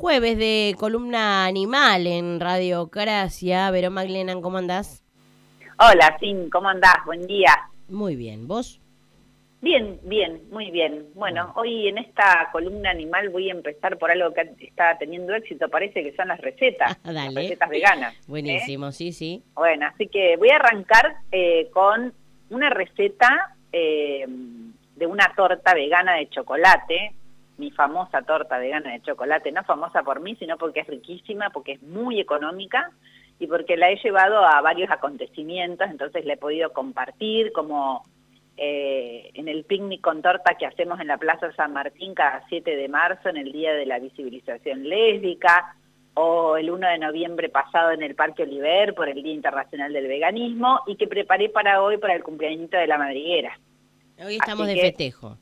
Jueves de columna animal en Radiocracia. Verón Maglenan, ¿cómo andás? Hola, Sin, ¿cómo andás? Buen día. Muy bien, ¿vos? Bien, bien, muy bien. Bueno, hoy en esta columna animal voy a empezar por algo que está teniendo éxito, parece que son las recetas, las recetas veganas. ¿eh? Buenísimo, sí, sí. Bueno, así que voy a arrancar eh, con una receta eh, de una torta vegana de chocolate, mi famosa torta vegana de chocolate, no famosa por mí, sino porque es riquísima, porque es muy económica y porque la he llevado a varios acontecimientos, entonces la he podido compartir como eh, en el picnic con torta que hacemos en la Plaza San Martín cada 7 de marzo en el Día de la Visibilización Lésbica, o el 1 de noviembre pasado en el Parque Oliver por el Día Internacional del Veganismo, y que preparé para hoy para el cumpleañito de la madriguera. Hoy estamos de festejo.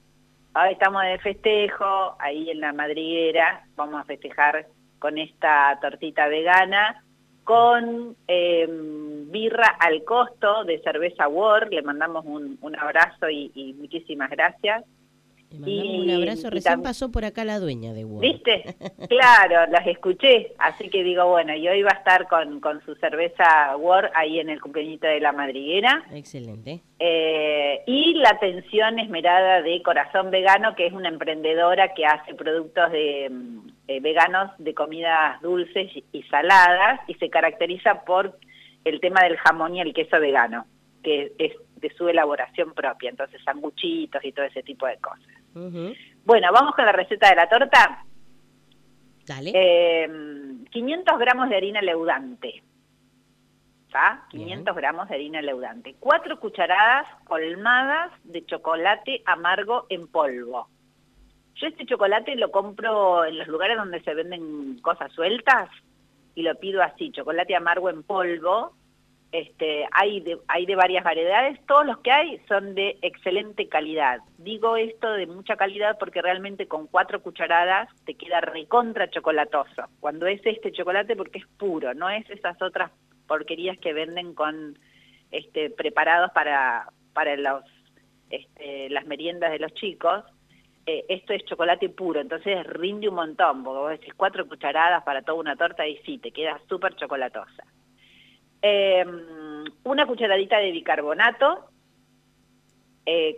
Hoy estamos de festejo, ahí en la madriguera, vamos a festejar con esta tortita vegana, con em, birra al costo de cerveza War, le mandamos un, abrazo y muchísimas gracias. Y un abrazo, recién pasó por acá la dueña de Word. ¿Viste? Claro, las escuché, así que digo, bueno, yo iba a estar con, con su cerveza Word ahí en el cumpleañito de la madriguera. Excelente. Eh, y la atención esmerada de Corazón Vegano, que es una emprendedora que hace productos de, eh, veganos de comidas dulces y saladas y se caracteriza por el tema del jamón y el queso vegano, que es de su elaboración propia, entonces sanguchitos y todo ese tipo de cosas. Bueno, vamos con la receta de la torta. Dale. 500 em, gramos de harina leudante. ¿Está? 500 gramos de harina leudante. 4 cucharadas colmadas de chocolate amargo en polvo. Yo este chocolate lo compro en los lugares donde se venden cosas sueltas y lo pido así, chocolate amargo en polvo, este, hay, de, hay de varias variedades, todos los que hay son de excelente calidad. Digo esto de mucha calidad porque realmente con cuatro cucharadas te queda recontra chocolatoso. Cuando es este chocolate porque es puro, no es esas otras porquerías que venden con este, preparados para, este, las meriendas de los chicos. Eh, esto es chocolate puro, entonces rinde un montón, porque vos decís cuatro cucharadas para toda una torta y sí, te queda súper chocolatosa. Em, una cucharadita de bicarbonato,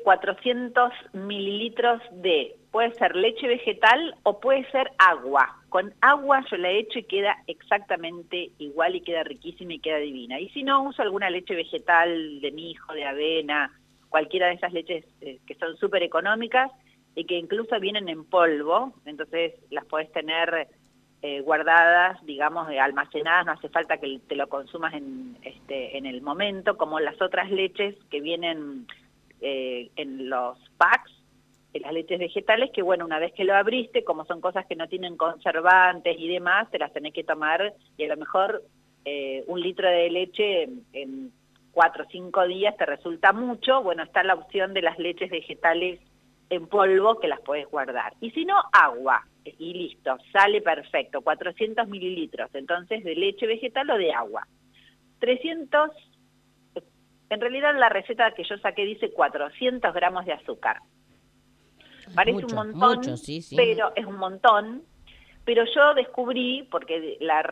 400 eh, mililitros de, puede ser leche vegetal o puede ser agua. Con agua yo la he hecho y queda exactamente igual y queda riquísima y queda divina. Y si no, uso alguna leche vegetal de mijo, de avena, cualquiera de esas leches eh, que son súper económicas y que incluso vienen en polvo, entonces las puedes tener eh, guardadas, digamos, eh, almacenadas, no hace falta que te lo consumas en, este, en el momento, como las otras leches que vienen eh, en los packs, las leches vegetales, que bueno, una vez que lo abriste, como son cosas que no tienen conservantes y demás, te las tenés que tomar y a lo mejor un litro de leche en, en cuatro o cinco días te resulta mucho, bueno, está la opción de las leches vegetales en polvo que las puedes guardar. Y si no, agua y listo, sale perfecto, 400 mililitros, entonces de leche vegetal o de agua. 300, en realidad la receta que yo saqué dice 400 gramos de azúcar. Parece un montón, pero es un montón, pero yo descubrí, porque la,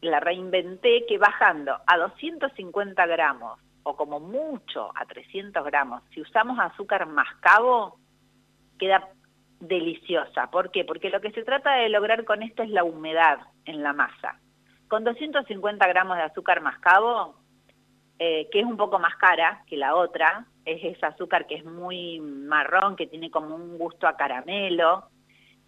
la reinventé, que bajando a 250 gramos, o como mucho a 300 gramos, si usamos azúcar mascabo, queda deliciosa. ¿Por qué? Porque lo que se trata de lograr con esto es la humedad en la masa. Con 250 gramos de azúcar mascabo, eh, que es un poco más cara que la otra, es ese azúcar que es muy marrón, que tiene como un gusto a caramelo,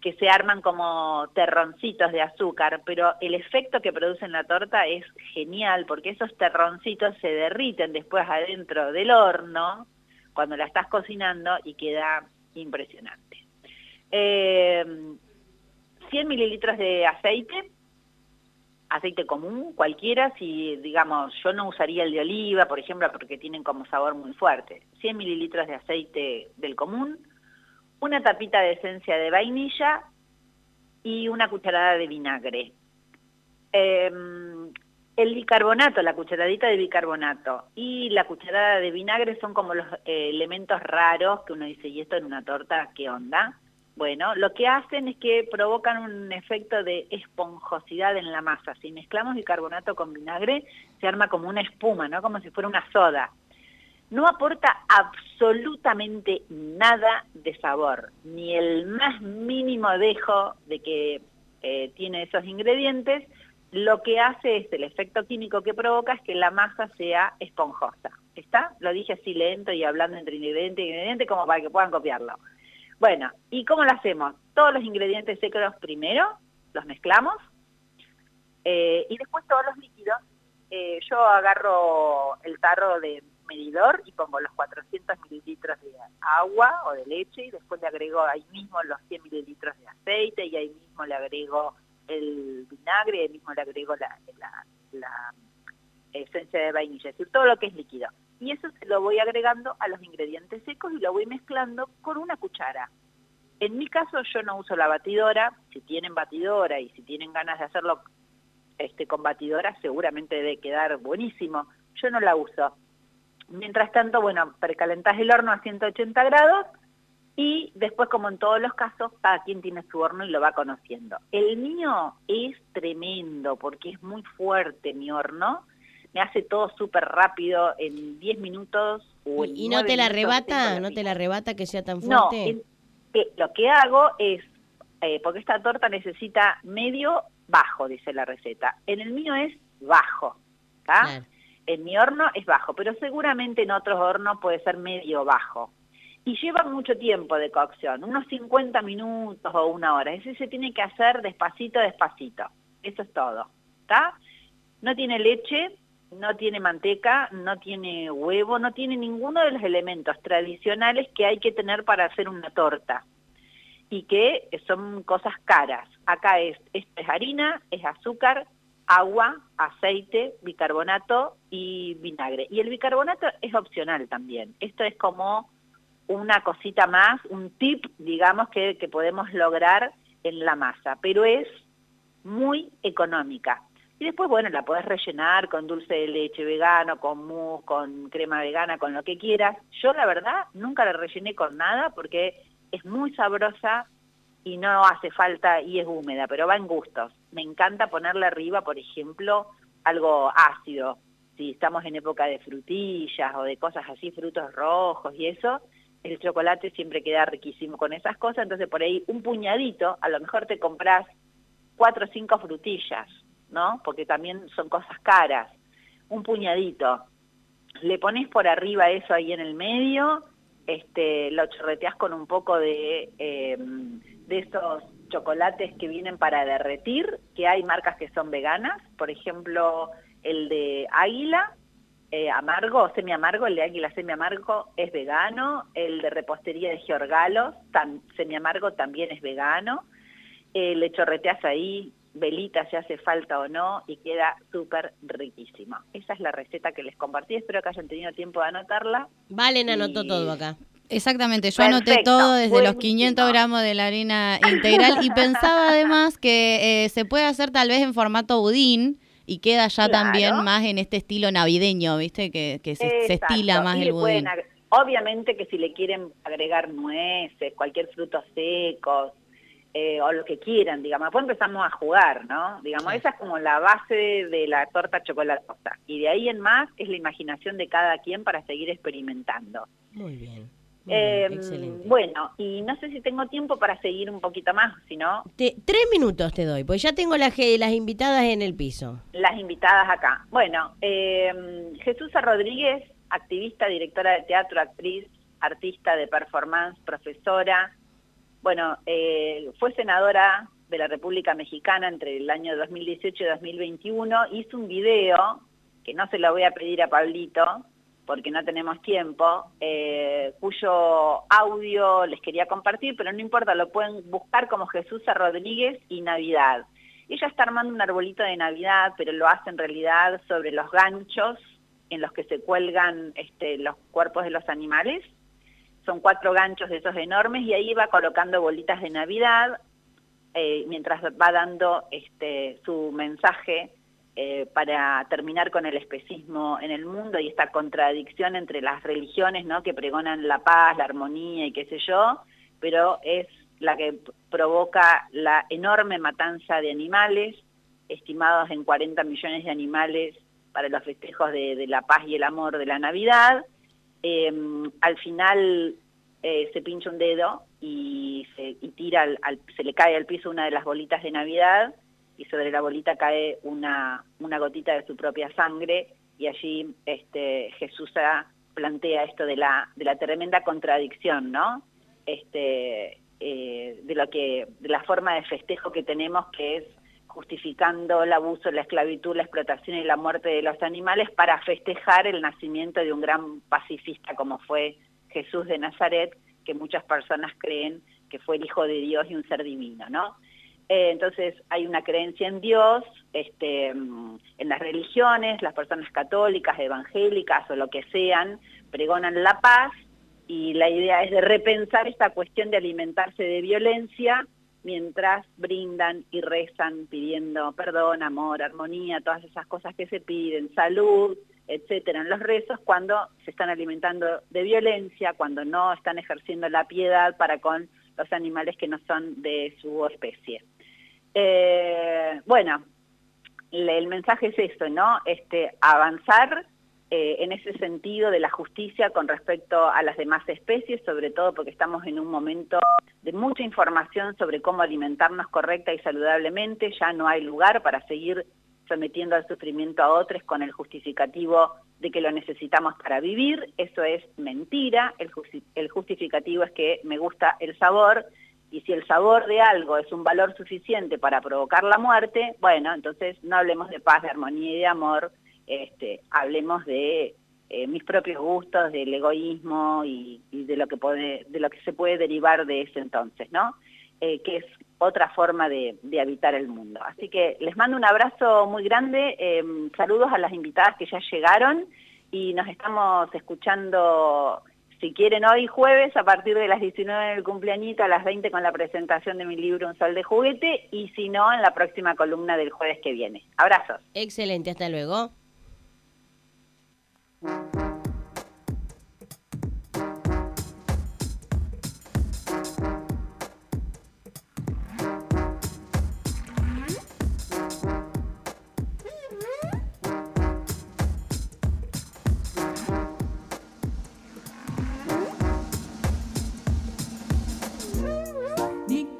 que se arman como terroncitos de azúcar, pero el efecto que produce en la torta es genial, porque esos terroncitos se derriten después adentro del horno, cuando la estás cocinando, y queda impresionante. 100 eh, mililitros de aceite, aceite común, cualquiera, si digamos, yo no usaría el de oliva, por ejemplo, porque tienen como sabor muy fuerte. 100 mililitros de aceite del común, una tapita de esencia de vainilla y una cucharada de vinagre. Em, el bicarbonato, la cucharadita de bicarbonato y la cucharada de vinagre son como los eh, elementos raros que uno dice, ¿y esto en una torta qué onda? Bueno, lo que hacen es que provocan un efecto de esponjosidad en la masa. Si mezclamos bicarbonato con vinagre, se arma como una espuma, ¿no? Como si fuera una soda. No aporta absolutamente nada de sabor, ni el más mínimo dejo de que eh, tiene esos ingredientes. Lo que hace es, el efecto químico que provoca es que la masa sea esponjosa. ¿Está? Lo dije así lento y hablando entre ingrediente y ingrediente como para que puedan copiarlo. Bueno, ¿y cómo lo hacemos? Todos los ingredientes secos primero, los mezclamos, eh, y después todos los líquidos. Eh, yo agarro el tarro de medidor y pongo los 400 mililitros de agua o de leche y después le agrego ahí mismo los 100 mililitros de aceite y ahí mismo le agrego el vinagre y ahí mismo le agrego la, la esencia de vainilla, es decir, todo lo que es líquido y eso se lo voy agregando a los ingredientes secos y lo voy mezclando con una cuchara. En mi caso yo no uso la batidora, si tienen batidora y si tienen ganas de hacerlo este, con batidora seguramente debe quedar buenísimo, yo no la uso. Mientras tanto, bueno, precalentás el horno a 180 grados y después, como en todos los casos, cada quien tiene su horno y lo va conociendo. El mío es tremendo porque es muy fuerte mi horno, me hace todo súper rápido en 10 minutos. O ¿Y no te la arrebata? ¿No te la arrebata que sea tan fuerte? No, lo que hago es, eh, porque esta torta necesita medio bajo, dice la receta. En el mío es bajo, ¿está? En mi horno es bajo, pero seguramente en otros hornos puede ser medio bajo. Y lleva mucho tiempo de cocción, unos 50 minutos o una hora. Ese se tiene que hacer despacito, despacito. Eso es todo, ¿está? No tiene leche, no tiene manteca, no tiene huevo, no tiene ninguno de los elementos tradicionales que hay que tener para hacer una torta y que son cosas caras. Acá es, es harina, es azúcar, agua, aceite, bicarbonato y vinagre. Y el bicarbonato es opcional también. Esto es como una cosita más, un tip, digamos, que, que podemos lograr en la masa, pero es muy económica. Y después, bueno, la podés rellenar con dulce de leche vegano, con mousse, con crema vegana, con lo que quieras. Yo, la verdad, nunca la rellené con nada porque es muy sabrosa y no hace falta y es húmeda, pero va en gustos. Me encanta ponerle arriba, por ejemplo, algo ácido. Si estamos en época de frutillas o de cosas así, frutos rojos y eso, el chocolate siempre queda riquísimo con esas cosas. Entonces, por ahí, un puñadito, a lo mejor te compras cuatro o cinco frutillas, ¿no? Porque también son cosas caras. Un puñadito. Le pones por arriba eso ahí en el medio, este, lo chorreteas con un poco de, eh, de chocolates que vienen para derretir, que hay marcas que son veganas, por ejemplo, el de Águila, eh, amargo, semi amargo, el de Águila semi amargo es vegano, el de repostería de Giorgalos, semi amargo también es vegano, eh, le chorreteas ahí velita si hace falta o no y queda súper riquísimo. Esa es la receta que les compartí, espero que hayan tenido tiempo de anotarla. Valen anotó todo acá. Exactamente, yo anoté todo desde los 500 gramos de la harina integral y pensaba además que eh, se puede hacer tal vez en formato budín y queda ya también más en este estilo navideño, ¿viste? Que, se, estila más el budín. Obviamente que si le quieren agregar nueces, cualquier fruto seco, eh, o lo que quieran, digamos. Después empezamos a jugar, ¿no? Digamos, esa es como la base de la torta chocolatosa. Y de ahí en más es la imaginación de cada quien para seguir experimentando. Muy bien. Eh, bueno, y no sé si tengo tiempo para seguir un poquito más, si no... tres minutos te doy, pues ya tengo las, las invitadas en el piso. Las invitadas acá. Bueno, eh, Jesús Rodríguez, activista, directora de teatro, actriz, artista de performance, profesora, bueno, eh, fue senadora de la República Mexicana entre el año 2018 y 2021, hizo un video, que no se lo voy a pedir a Pablito, porque no tenemos tiempo, eh, cuyo audio les quería compartir, pero no importa, lo pueden buscar como Jesús Rodríguez y Navidad. Ella está armando un arbolito de Navidad, pero lo hace en realidad sobre los ganchos en los que se cuelgan este, los cuerpos de los animales, son cuatro ganchos de esos enormes y ahí va colocando bolitas de Navidad eh, mientras va dando este, su mensaje eh, para terminar con el especismo en el mundo y esta contradicción entre las religiones ¿no? que pregonan la paz, la armonía y qué sé yo, pero es la que provoca la enorme matanza de animales, estimados en 40 millones de animales para los festejos de, la paz y el amor de la Navidad. Em, al final eh, se pincha un dedo y se tira se le cae al piso una de las bolitas de Navidad y sobre la bolita cae una, una gotita de su propia sangre y allí este, Jesús plantea esto de la, de la tremenda contradicción, ¿no? Este, eh, de, lo que, de la forma de festejo que tenemos que es justificando el abuso, la esclavitud, la explotación y la muerte de los animales para festejar el nacimiento de un gran pacifista como fue Jesús de Nazaret, que muchas personas creen que fue el Hijo de Dios y un ser divino, ¿no? Eh, entonces hay una creencia en Dios, este, en las religiones, las personas católicas, evangélicas o lo que sean, pregonan la paz y la idea es de repensar esta cuestión de alimentarse de violencia mientras brindan y rezan pidiendo perdón, amor, armonía, todas esas cosas que se piden, salud, etcétera, en los rezos cuando se están alimentando de violencia, cuando no están ejerciendo la piedad para con los animales que no son de su especie. Eh, bueno, el mensaje es eso, ¿no? Este, avanzar eh, en ese sentido de la justicia con respecto a las demás especies, sobre todo porque estamos en un momento de mucha información sobre cómo alimentarnos correcta y saludablemente, ya no hay lugar para seguir sometiendo al sufrimiento a otros con el justificativo de que lo necesitamos para vivir, eso es mentira, el justificativo es que me gusta el sabor y si el sabor de algo es un valor suficiente para provocar la muerte, bueno, entonces no hablemos de paz, de armonía y de amor, este, hablemos de eh, mis propios gustos, del egoísmo y, de lo que puede, de lo que se puede derivar de ese entonces, ¿no? Eh, que es otra forma de, habitar el mundo. Así que les mando un abrazo muy grande, em, saludos a las invitadas que ya llegaron y nos estamos escuchando si quieren hoy jueves a partir de las 19 del cumpleañito a las 20 con la presentación de mi libro Un sol de juguete y si no en la próxima columna del jueves que viene. Abrazos. Excelente, hasta luego.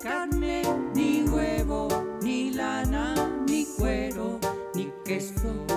Pieles ni bolsas.